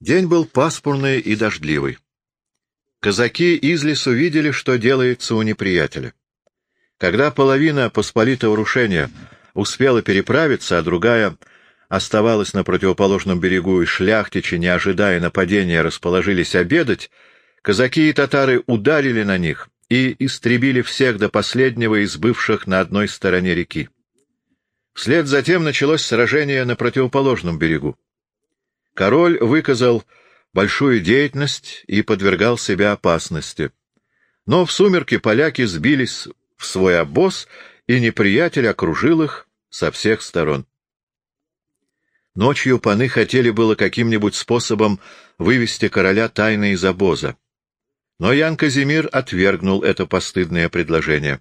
День был пасмурный и дождливый. Казаки из лесу видели, что делается у неприятеля. Когда половина посполитого рушения успела переправиться, а другая оставалась на противоположном берегу, и шляхтичи, не ожидая нападения, расположились обедать, казаки и татары ударили на них и истребили всех до последнего из бывших на одной стороне реки. Вслед затем началось сражение на противоположном берегу. Король выказал большую деятельность и подвергал себя опасности. Но в сумерки поляки сбились в свой обоз, и неприятель окружил их со всех сторон. Ночью паны хотели было каким-нибудь способом вывести короля тайно из обоза. Но Ян Казимир отвергнул это постыдное предложение.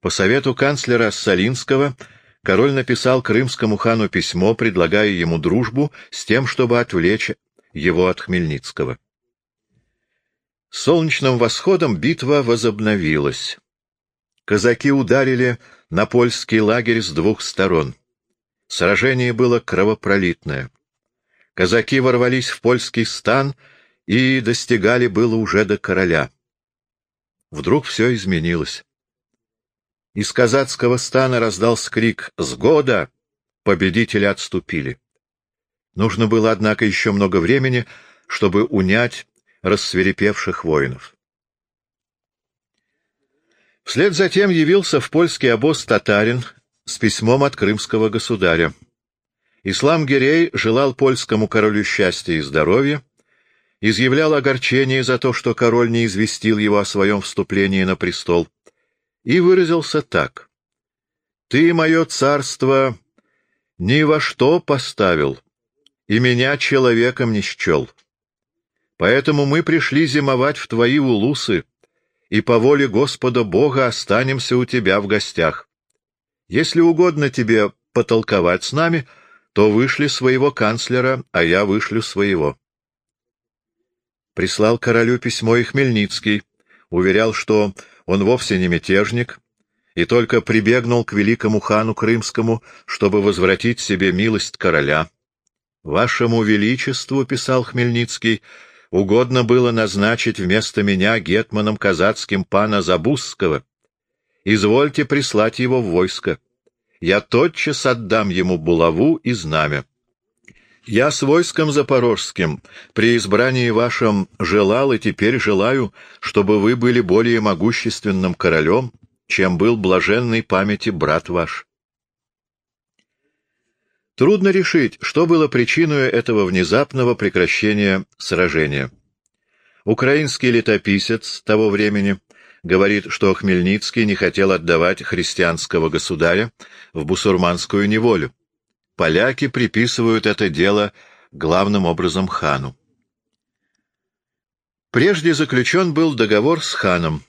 По совету канцлера Салинского король написал крымскому хану письмо, предлагая ему дружбу с тем, чтобы отвлечь его от Хмельницкого. солнечным восходом битва возобновилась. Казаки ударили на польский лагерь с двух сторон. Сражение было кровопролитное. Казаки ворвались в польский стан и достигали было уже до короля. Вдруг все изменилось. Из казацкого стана раздался крик «Сгода!» Победители отступили. Нужно было, однако, еще много времени, чтобы унять рассверепевших воинов. Вслед за тем явился в польский обоз татарин с письмом от крымского государя. Ислам Гирей желал польскому королю счастья и здоровья, изъявлял огорчение за то, что король не известил его о своем вступлении на престол, и выразился так. «Ты, мое царство, ни во что поставил, и меня человеком не счел. Поэтому мы пришли зимовать в твои улусы, и по воле Господа Бога останемся у тебя в гостях. Если угодно тебе потолковать с нами, то вышли своего канцлера, а я вышлю своего. Прислал королю письмо и Хмельницкий, уверял, что он вовсе не мятежник, и только прибегнул к великому хану Крымскому, чтобы возвратить себе милость короля. «Вашему величеству, — писал Хмельницкий, — угодно было назначить вместо меня гетманом казацким пана Забузского. Извольте прислать его в войско. Я тотчас отдам ему булаву и знамя. Я с войском запорожским при избрании вашем желал и теперь желаю, чтобы вы были более могущественным королем, чем был блаженной памяти брат ваш. Трудно решить, что было причиной этого внезапного прекращения сражения. Украинский летописец того времени говорит, что Хмельницкий не хотел отдавать христианского государя в бусурманскую неволю, Поляки приписывают это дело главным образом хану. Прежде заключен был договор с ханом.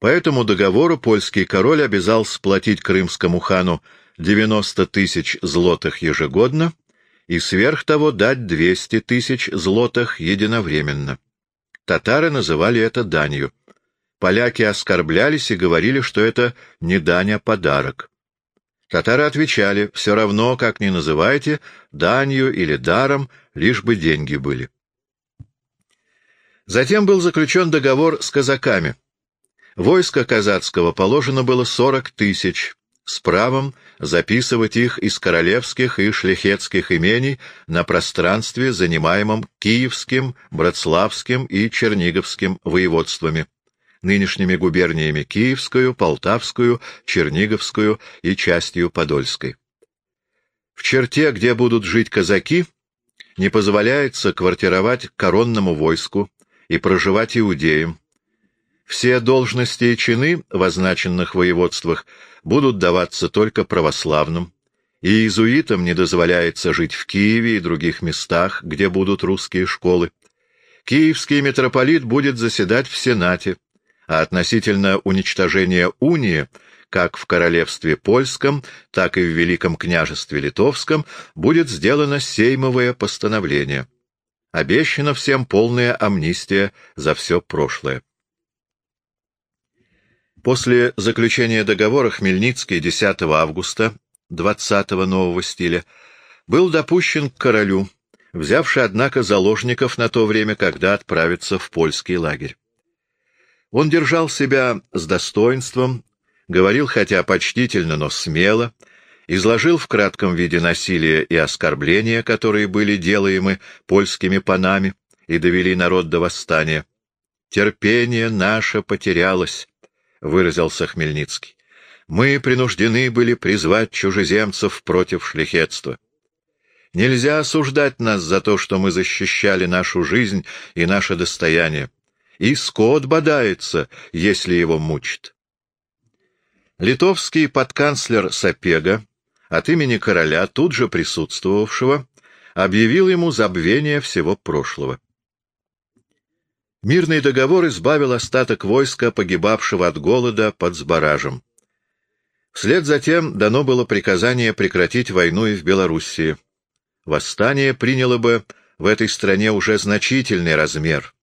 По этому договору польский король обязал сплотить крымскому хану 90 тысяч злотых ежегодно и сверх того дать 200 тысяч злотых единовременно. Татары называли это данью. Поляки оскорблялись и говорили, что это не дань, а подарок. Татары отвечали, все равно, как ни называйте, данью или даром, лишь бы деньги были. Затем был заключен договор с казаками. Войско казацкого положено было сорок тысяч, с правом записывать их из королевских и шляхетских имений на пространстве, занимаемом Киевским, Братславским и Черниговским воеводствами нынешними губерниями Киевскую, Полтавскую, Черниговскую и частью Подольской. В черте, где будут жить казаки, не позволяется квартировать коронному войску и проживать иудеям. Все должности и чины в означенных воеводствах будут даваться только православным, и иезуитам не дозволяется жить в Киеве и других местах, где будут русские школы. Киевский митрополит будет заседать в Сенате, а относительно уничтожения унии, как в королевстве польском, так и в Великом княжестве литовском, будет сделано сеймовое постановление. Обещана всем полная амнистия за все прошлое. После заключения договора Хмельницкий 10 августа 20 нового стиля был допущен к королю, взявший, однако, заложников на то время, когда отправится в польский лагерь. Он держал себя с достоинством, говорил хотя почтительно, но смело, изложил в кратком виде насилие и оскорбления, которые были делаемы польскими панами и довели народ до восстания. «Терпение наше потерялось», — выразился Хмельницкий. «Мы принуждены были призвать чужеземцев против шляхетства. Нельзя осуждать нас за то, что мы защищали нашу жизнь и наше достояние. И скот бодается, если его мучит». Литовский подканцлер Сапега от имени короля, тут же присутствовавшего, объявил ему забвение всего прошлого. Мирный договор избавил остаток войска, погибавшего от голода под Сбаражем. Вслед затем дано было приказание прекратить войну и в Белоруссии. Восстание приняло бы в этой стране уже значительный размер.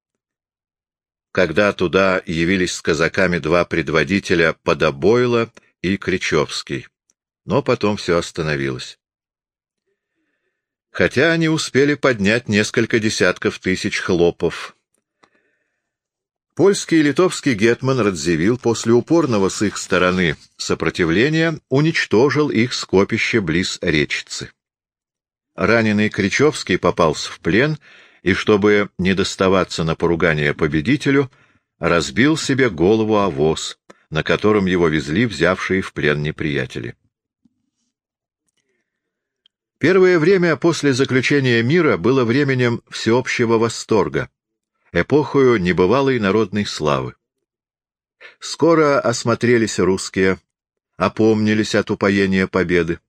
Когда туда явились с казаками два предводителя Подобойла и Кричевский но потом все остановилось. Хотя они успели поднять несколько десятков тысяч хлопов. Польский и литовский гетман Радзивилл после упорного с их стороны сопротивления уничтожил их скопище близ речицы. Раненый Кричевский попался в плен и, чтобы не доставаться на поругание победителю, разбил себе голову о воз, на котором его везли взявшие в плен неприятели. Первое время после заключения мира было временем всеобщего восторга, эпохою небывалой народной славы. Скоро осмотрелись русские, опомнились от упоения победы.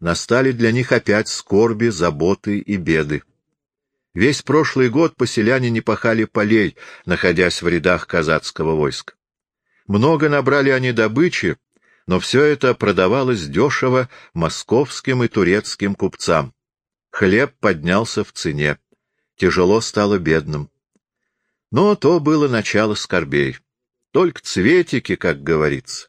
Настали для них опять скорби, заботы и беды. Весь прошлый год поселяне не пахали полей, находясь в рядах казацкого войска. Много набрали они добычи, но все это продавалось дешево московским и турецким купцам. Хлеб поднялся в цене. Тяжело стало бедным. Но то было начало скорбей. Только цветики, как говорится.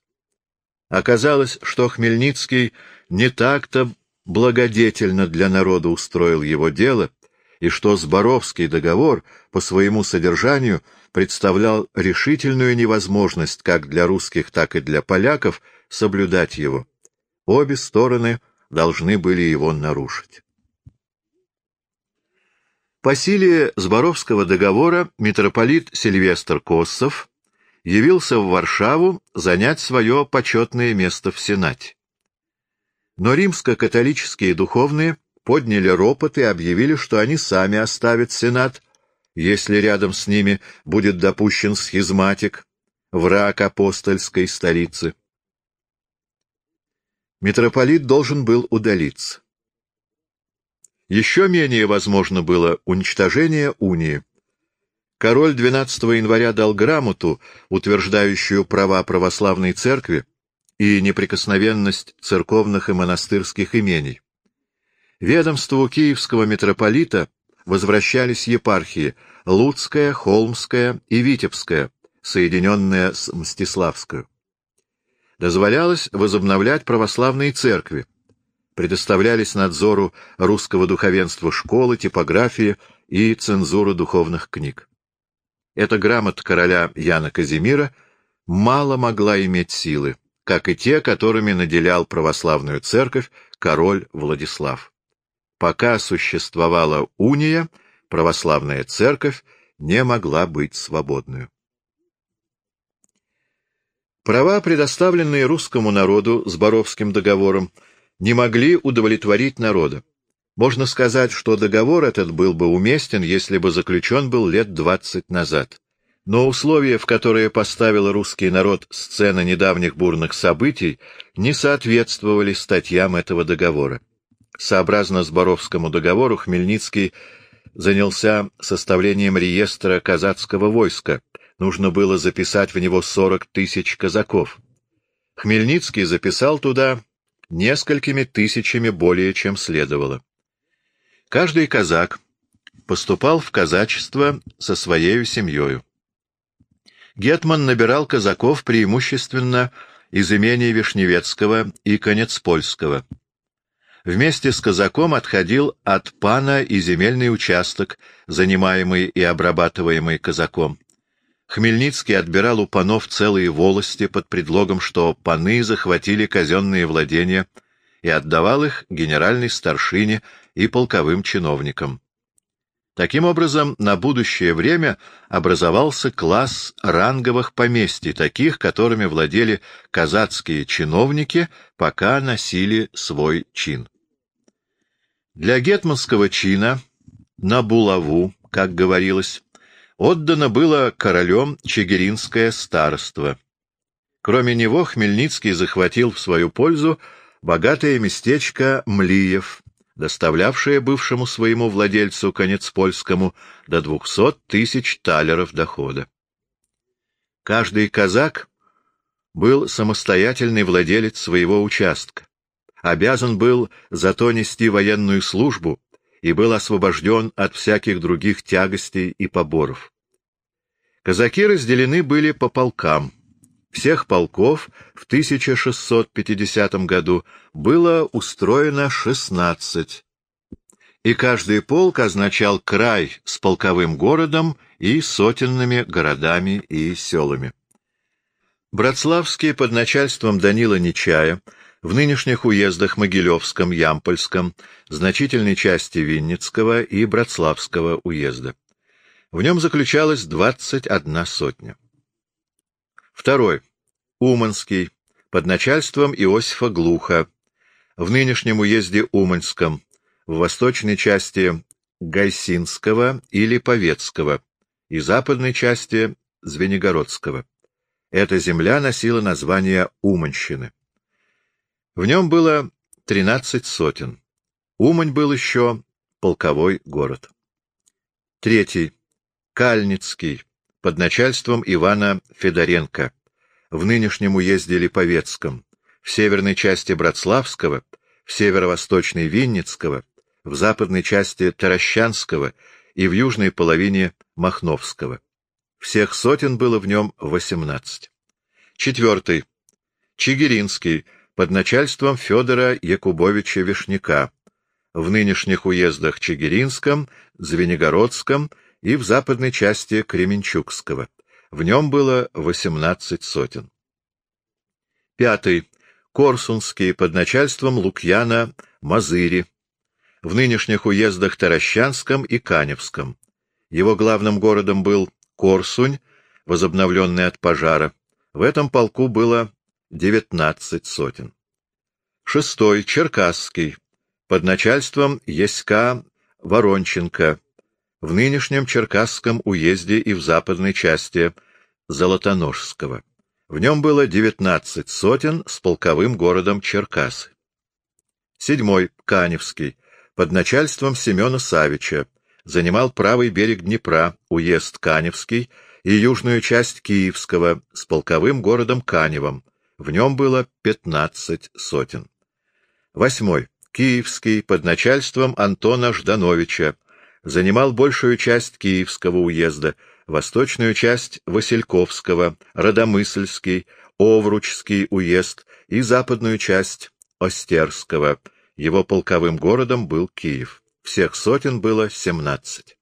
Оказалось, что Хмельницкий не так-то благодетельно для народа устроил его дело, и что Зборовский договор по своему содержанию представлял решительную невозможность как для русских, так и для поляков — соблюдать его. Обе стороны должны были его нарушить. По силе Зборовского договора митрополит Сильвестр Коссов явился в Варшаву занять свое почетное место в Сенате. Но римско-католические духовные подняли ропот и объявили, что они сами оставят Сенат, если рядом с ними будет допущен схизматик, враг апостольской столицы митрополит должен был удалиться. Еще менее возможно было уничтожение унии. Король 12 января дал грамоту, утверждающую права православной церкви и неприкосновенность церковных и монастырских имений. Ведомству киевского митрополита возвращались епархии Луцкая, Холмская и Витебская, соединенная с Мстиславской дозволялось возобновлять православные церкви, предоставлялись надзору русского духовенства школы, типографии и цензура духовных книг. Эта грамота короля Яна Казимира мало могла иметь силы, как и те, которыми наделял православную церковь король Владислав. Пока существовала уния, православная церковь не могла быть свободной. Права, предоставленные русскому народу с Боровским договором, не могли удовлетворить народа. Можно сказать, что договор этот был бы уместен, если бы заключен был лет двадцать назад. Но условия, в которые поставил русский народ сцена недавних бурных событий, не соответствовали статьям этого договора. Сообразно с Боровскому договору Хмельницкий занялся составлением реестра казацкого войска, нужно было записать в него сорок тысяч казаков. Хмельницкий записал туда несколькими тысячами более, чем следовало. Каждый казак поступал в казачество со своей семьей. Гетман набирал казаков преимущественно из имений Вишневецкого и Конецпольского. Вместе с казаком отходил от пана и земельный участок, занимаемый и обрабатываемый казаком. Хмельницкий отбирал у панов целые волости под предлогом, что паны захватили казенные владения, и отдавал их генеральной старшине и полковым чиновникам. Таким образом, на будущее время образовался класс ранговых поместий, таких, которыми владели казацкие чиновники, пока носили свой чин. Для гетманского чина на булаву, как говорилось, отдано было королем Чигиринское староство. Кроме него Хмельницкий захватил в свою пользу богатое местечко Млиев, доставлявшее бывшему своему владельцу конец польскому до двухсот тысяч талеров дохода. Каждый казак был самостоятельный владелец своего участка, обязан был зато нести военную службу и был освобожден от всяких других тягостей и поборов. Казаки разделены были по полкам. Всех полков в 1650 году было устроено 16, и каждый полк означал край с полковым городом и сотенными городами и селами. Братславский под начальством Данила Нечая в нынешних уездах Могилевском, Ямпольском, значительной части Винницкого и Братславского уезда. В нем заключалось 21 сотня. Второй. Уманский, под начальством Иосифа Глуха, в нынешнем уезде Уманском, в восточной части Гайсинского или Повецкого и западной части Звенигородского. Эта земля носила название Уманщины. В нем было тринадцать сотен. Умань был еще полковой город. Третий. Кальницкий, под начальством Ивана Федоренко, в нынешнем уезде Липовецком, в северной части Братславского, в северо-восточной Винницкого, в западной части Таращанского и в южной половине Махновского. Всех сотен было в нем восемнадцать. Четвертый. Чигиринский, под начальством Федора Якубовича Вишняка, в нынешних уездах Чигиринском, Звенигородском и в западной части Кременчугского. В нем было 18 сотен. Пятый. Корсунский под начальством Лукьяна Мазыри, в нынешних уездах Таращанском и Каневском. Его главным городом был Корсунь, возобновленный от пожара. В этом полку было девятнадцать сотен. Шестой — Черкасский, под начальством Еська Воронченко, в нынешнем Черкасском уезде и в западной части Золотоножского. В нем было девятнадцать сотен с полковым городом Черкасы. Седьмой — Каневский, под начальством Семена Савича, занимал правый берег Днепра, уезд Каневский и южную часть Киевского с полковым городом Каневом, в нем было пятнадцать сотен. Восьмой. Киевский, под начальством Антона Ждановича, занимал большую часть Киевского уезда, восточную часть Васильковского, Родомысльский, Овручский уезд и западную часть Остерского. Его полковым городом был Киев. Всех сотен было семнадцать.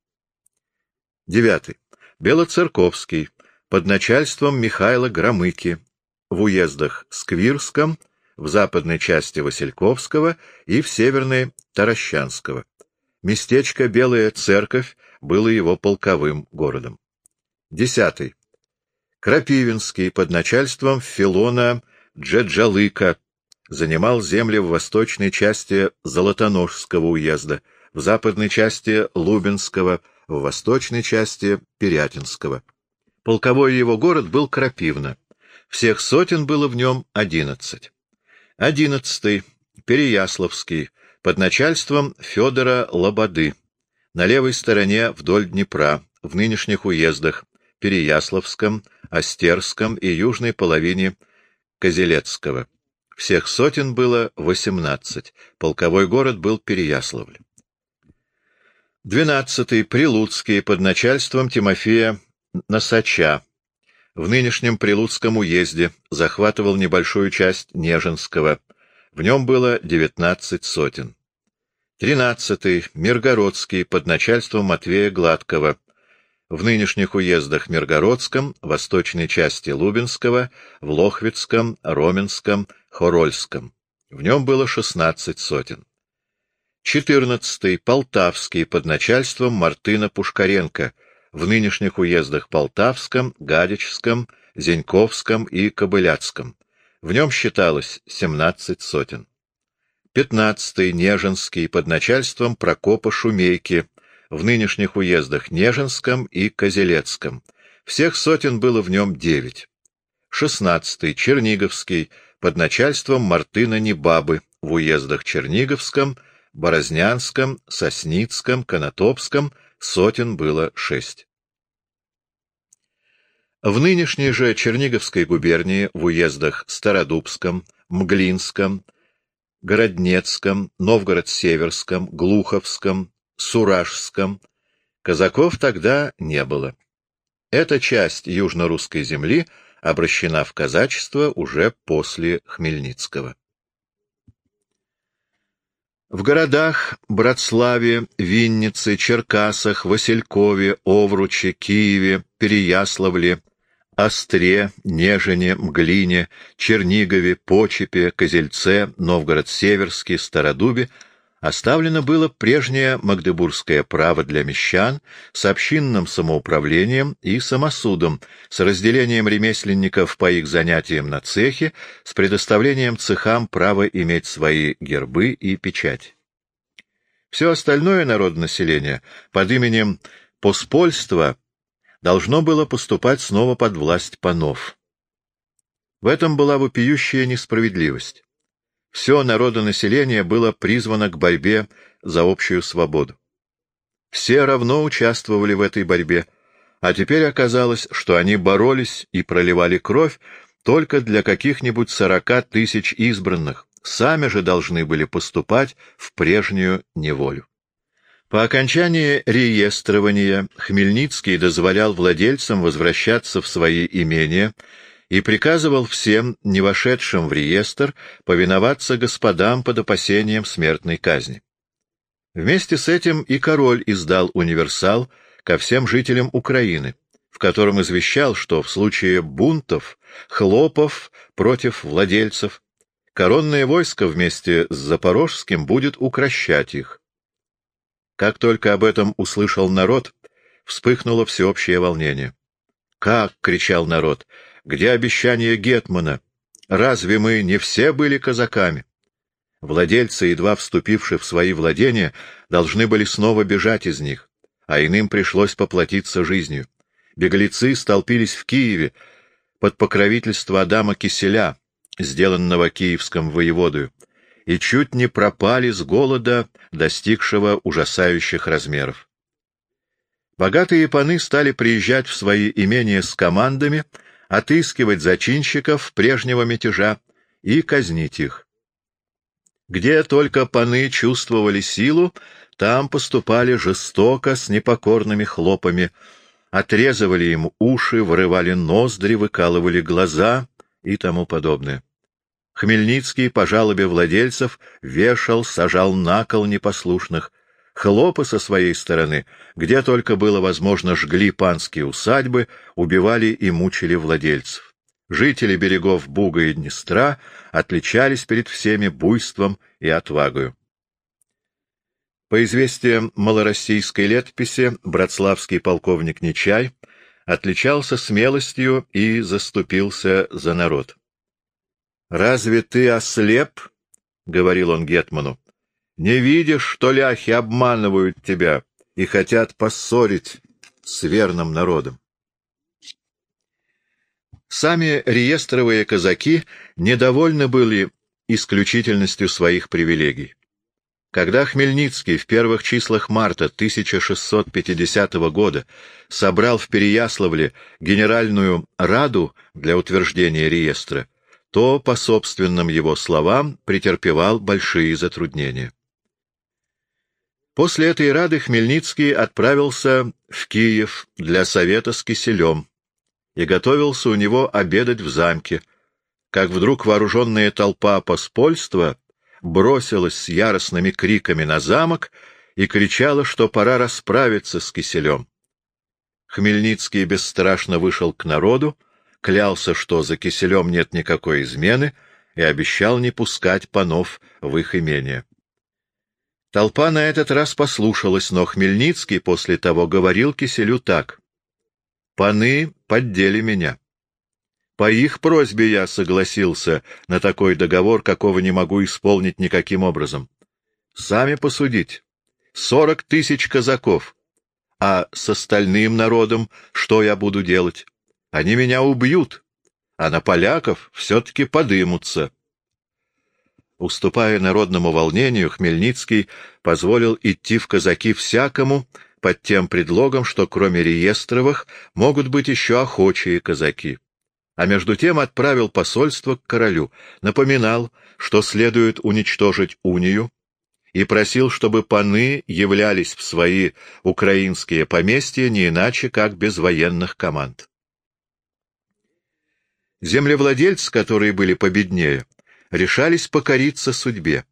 Девятый. Белоцерковский, под начальством Михаила Громыки, в уездах Сквирском, в западной части Васильковского и в северной Таращанского. Местечко Белая Церковь было его полковым городом. Десятый. Крапивинский под начальством Филона Джеджалыка занимал земли в восточной части Золотоножского уезда, в западной части Лубинского, в восточной части Перятинского. Полковой его город был Крапивна. Всех сотен было в нем одиннадцать. Одиннадцатый. Переяславский. Под начальством Федора Лободы. На левой стороне вдоль Днепра, в нынешних уездах Переяславском, Остерском и южной половине Козелецкого. Всех сотен было восемнадцать. Полковой город был Переяславль. Двенадцатый. Прилуцкий под начальством Тимофея Носача в нынешнем Прилуцком уезде захватывал небольшую часть Нежинского, В нем было 19 сотен. Тринадцатый — Миргородский под начальством Матвея Гладкого. В нынешних уездах Миргородском, восточной части Лубинского, в Лохвицком, Роменском, Хорольском. В нем было 16 сотен. Четырнадцатый — Полтавский под начальством Мартына Пушкаренко в нынешних уездах Полтавском, Гадичском, Зеньковском и Кобыляцком. В нем считалось 17 сотен. Пятнадцатый — Нежинский, под начальством Прокопа Шумейки, в нынешних уездах Нежинском и Козелецком. Всех сотен было в нем девять. Шестнадцатый — Черниговский, под начальством Мартына Небабы, в уездах Черниговском, Борознянском, Сосницком, Конотопском сотен было шесть. В нынешней же Черниговской губернии в уездах Стародубском, Мглинском, Городнецком, Новгород-Северском, Глуховском, Суражском. Казаков тогда не было. Эта часть южно-русской земли обращена в казачество уже после Хмельницкого. В городах Братславе, Виннице, Черкасах, Василькове, Овруче, Киеве, Переяславле, Остре, Нежине, Мглине, Чернигове, Почепе, Козельце, Новгород-Северске, Стародубе оставлено было прежнее магдебургское право для мещан с общинным самоуправлением и самосудом, с разделением ремесленников по их занятиям на цехи, с предоставлением цехам права иметь свои гербы и печать. Все остальное народонаселение под именем поспольства должно было поступать снова под власть панов. В этом была вопиющая несправедливость. Все народонаселение было призвано к борьбе за общую свободу. Все равно участвовали в этой борьбе, а теперь оказалось, что они боролись и проливали кровь только для каких-нибудь сорока тысяч избранных, сами же должны были поступать в прежнюю неволю. По окончании реестрования Хмельницкий дозволял владельцам возвращаться в свои имения и приказывал всем, не вошедшим в реестр, повиноваться господам под опасением смертной казни. Вместе с этим и король издал универсал ко всем жителям Украины, в котором извещал, что в случае бунтов, хлопов против владельцев, коронное войско вместе с Запорожским будет укращать их. Как только об этом услышал народ, вспыхнуло всеобщее волнение. «Как?» — кричал народ. «Где обещание Гетмана? Разве мы не все были казаками?» Владельцы, едва вступившие в свои владения, должны были снова бежать из них, а иным пришлось поплатиться жизнью. Беглецы столпились в Киеве под покровительство Адама Киселя, сделанного киевским воеводою, и чуть не пропали с голода, достигшего ужасающих размеров. Богатые паны стали приезжать в свои имения с командами, отыскивать зачинщиков прежнего мятежа и казнить их. Где только паны чувствовали силу, там поступали жестоко с непокорными хлопами, отрезывали им уши, вырывали ноздри, выкалывали глаза и тому подобное. Хмельницкий по жалобе владельцев вешал, сажал на кол непослушных. Хлопы со своей стороны, где только было возможно, жгли панские усадьбы, убивали и мучили владельцев. Жители берегов Буга и Днестра отличались перед всеми буйством и отвагою. По известиям малороссийской летописи, братславский полковник Нечай отличался смелостью и заступился за народ. «Разве ты ослеп?» — говорил он Гетману. «Не видишь, что ляхи обманывают тебя и хотят поссорить с верным народом?» Сами реестровые казаки недовольны были исключительностью своих привилегий. Когда Хмельницкий в первых числах марта 1650 года собрал в Переяславле Генеральную Раду для утверждения реестра, то, по собственным его словам, претерпевал большие затруднения. После этой рады Хмельницкий отправился в Киев для совета с Киселем и готовился у него обедать в замке, как вдруг вооруженная толпа поспольства бросилась с яростными криками на замок и кричала, что пора расправиться с киселем. Хмельницкий бесстрашно вышел к народу, клялся, что за киселем нет никакой измены, и обещал не пускать панов в их имение. Толпа на этот раз послушалась, но Хмельницкий после того говорил киселю так. «Паны поддели меня. По их просьбе я согласился на такой договор, какого не могу исполнить никаким образом. Сами посудить. Сорок тысяч казаков. А с остальным народом что я буду делать? Они меня убьют, а на поляков все-таки подымутся. Уступая народному волнению, Хмельницкий позволил идти в казаки всякому, под тем предлогом, что кроме реестровых могут быть еще охочие казаки а между тем отправил посольство к королю, напоминал, что следует уничтожить унию, и просил, чтобы паны являлись в свои украинские поместья не иначе, как без военных команд. Землевладельцы, которые были победнее, решались покориться судьбе.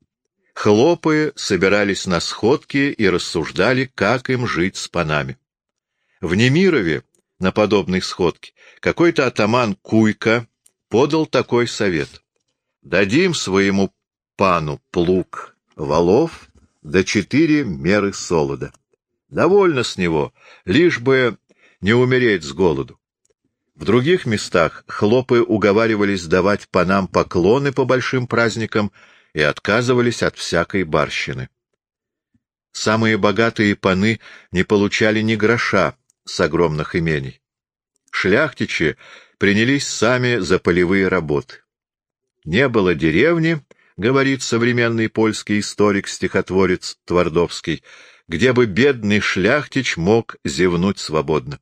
Хлопы собирались на сходки и рассуждали, как им жить с панами. В Немирове на подобной сходке, какой-то атаман Куйка подал такой совет. Дадим своему пану плуг валов до четыре меры солода. Довольно с него, лишь бы не умереть с голоду. В других местах хлопы уговаривались давать панам поклоны по большим праздникам и отказывались от всякой барщины. Самые богатые паны не получали ни гроша, с огромных имений. Шляхтичи принялись сами за полевые работы. Не было деревни, говорит современный польский историк-стихотворец Твардовский, где бы бедный шляхтич мог зевнуть свободно.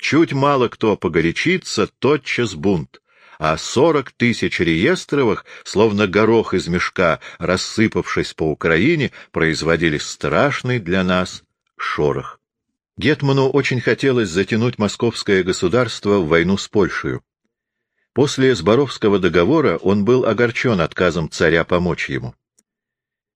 Чуть мало кто погорячится, тотчас бунт, а сорок тысяч реестровых, словно горох из мешка, рассыпавшись по Украине, производили страшный для нас шорох. Гетману очень хотелось затянуть московское государство в войну с Польшей. После Зборовского договора он был огорчен отказом царя помочь ему.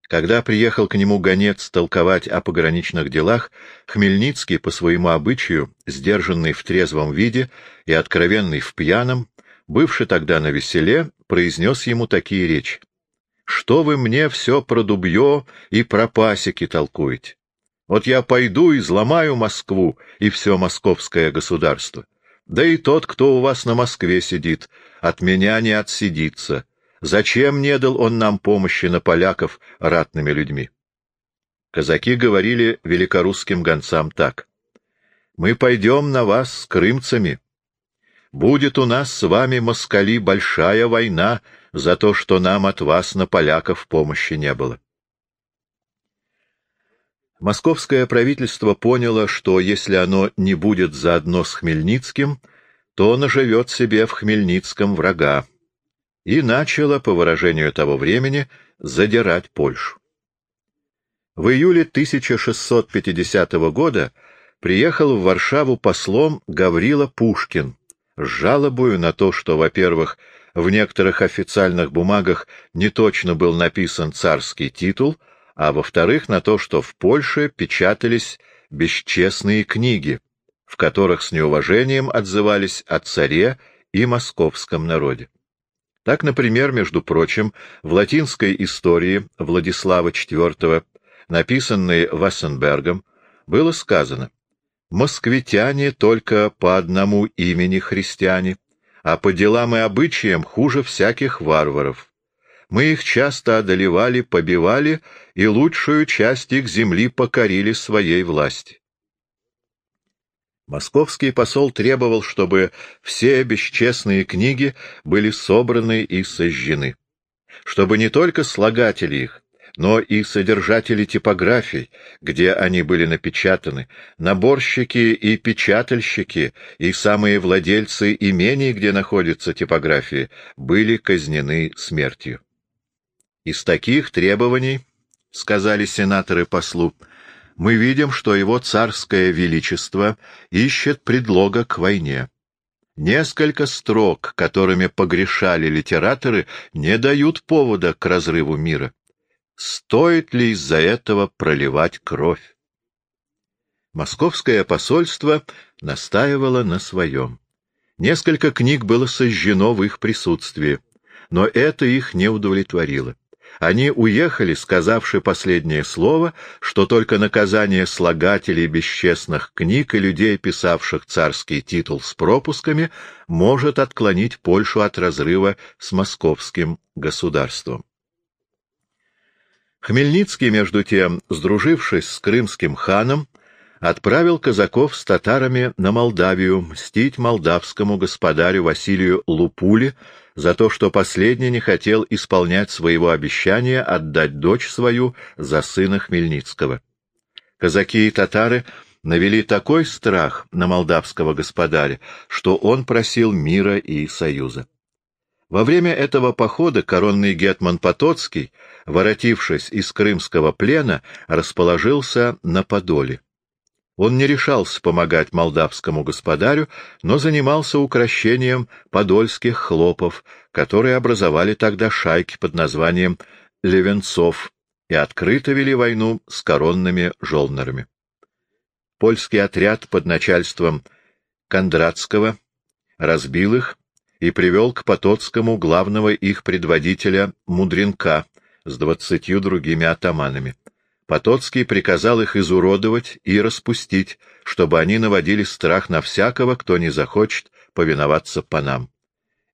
Когда приехал к нему гонец толковать о пограничных делах, Хмельницкий, по своему обычаю, сдержанный в трезвом виде и откровенный в пьяном, бывший тогда на веселе, произнес ему такие речи. «Что вы мне все про дубье и про пасеки толкуете? Вот я пойду и взломаю Москву и все московское государство. Да и тот, кто у вас на Москве сидит, от меня не отсидится. Зачем не дал он нам помощи на поляков ратными людьми? Казаки говорили великорусским гонцам так. «Мы пойдем на вас с крымцами. Будет у нас с вами, москали, большая война за то, что нам от вас на поляков помощи не было». Московское правительство поняло, что если оно не будет заодно с Хмельницким, то наживет себе в Хмельницком врага, и начало, по выражению того времени, задирать Польшу. В июле 1650 года приехал в Варшаву послом Гаврила Пушкин с жалобою на то, что, во-первых, в некоторых официальных бумагах неточно был написан царский титул — а во-вторых, на то, что в Польше печатались бесчестные книги, в которых с неуважением отзывались о царе и московском народе. Так, например, между прочим, в латинской истории Владислава IV, написанной Вассенбергом, было сказано «Москвитяне только по одному имени христиане, а по делам и обычаям хуже всяких варваров. Мы их часто одолевали, побивали и лучшую часть их земли покорили своей власти. Московский посол требовал, чтобы все бесчестные книги были собраны и сожжены, чтобы не только слагатели их, но и содержатели типографий, где они были напечатаны, наборщики и печатальщики, и самые владельцы имений, где находятся типографии, были казнены смертью. Из таких требований, — сказали сенаторы послу, — мы видим, что его царское величество ищет предлога к войне. Несколько строк, которыми погрешали литераторы, не дают повода к разрыву мира. стоит ли из-за этого проливать кровь. Московское посольство настаивало на своем. Несколько книг было сожжено в их присутствии, но это их не удовлетворило. Они уехали, сказавши последнее слово, что только наказание слагателей бесчестных книг и людей, писавших царский титул с пропусками, может отклонить Польшу от разрыва с московским государством. Хмельницкий, между тем, сдружившись с крымским ханом, отправил казаков с татарами на Молдавию мстить молдавскому господарю Василию Лупуле за то, что последний не хотел исполнять своего обещания отдать дочь свою за сына Хмельницкого. Казаки и татары навели такой страх на молдавского господаря, что он просил мира и союза. Во время этого похода коронный гетман Потоцкий, воротившись из крымского плена, расположился на Подоле. Он не решался помогать молдавскому господарю, но занимался укрощением подольских хлопов, которые образовали тогда шайки под названием Левенцов и открыто вели войну с коронными жолнерами. Польский отряд под начальством Кондратского разбил их и привел к Потоцкому главного их предводителя Мудренка с двадцатью другими атаманами. Потоцкий приказал их изуродовать и распустить, чтобы они наводили страх на всякого, кто не захочет повиноваться панам.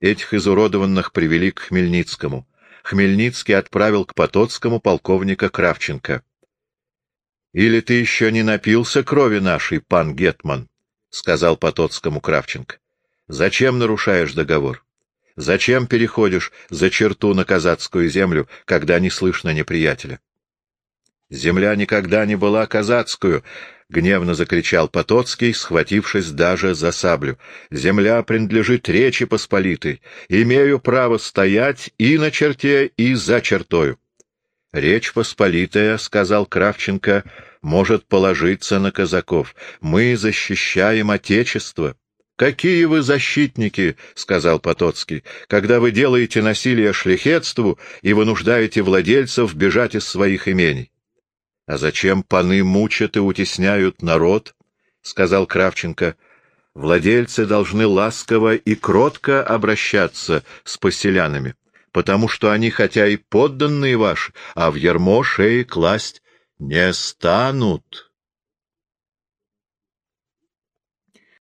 Этих изуродованных привели к Хмельницкому. Хмельницкий отправил к Потоцкому полковника Кравченко. — Или ты еще не напился крови нашей, пан Гетман? — сказал Потоцкому Кравченко. — Зачем нарушаешь договор? Зачем переходишь за черту на казацкую землю, когда не слышно неприятеля? Земля никогда не была казацкую, — гневно закричал Потоцкий, схватившись даже за саблю. Земля принадлежит Речи Посполитой. Имею право стоять и на черте, и за чертою. Речь Посполитая, — сказал Кравченко, — может положиться на казаков. Мы защищаем Отечество. «Какие вы защитники!» — сказал Потоцкий, — «когда вы делаете насилие шляхетству и вынуждаете владельцев бежать из своих имений». — А зачем паны мучат и утесняют народ? — сказал Кравченко. — Владельцы должны ласково и кротко обращаться с поселянами, потому что они, хотя и подданные ваши, а в ярмо шеи класть не станут.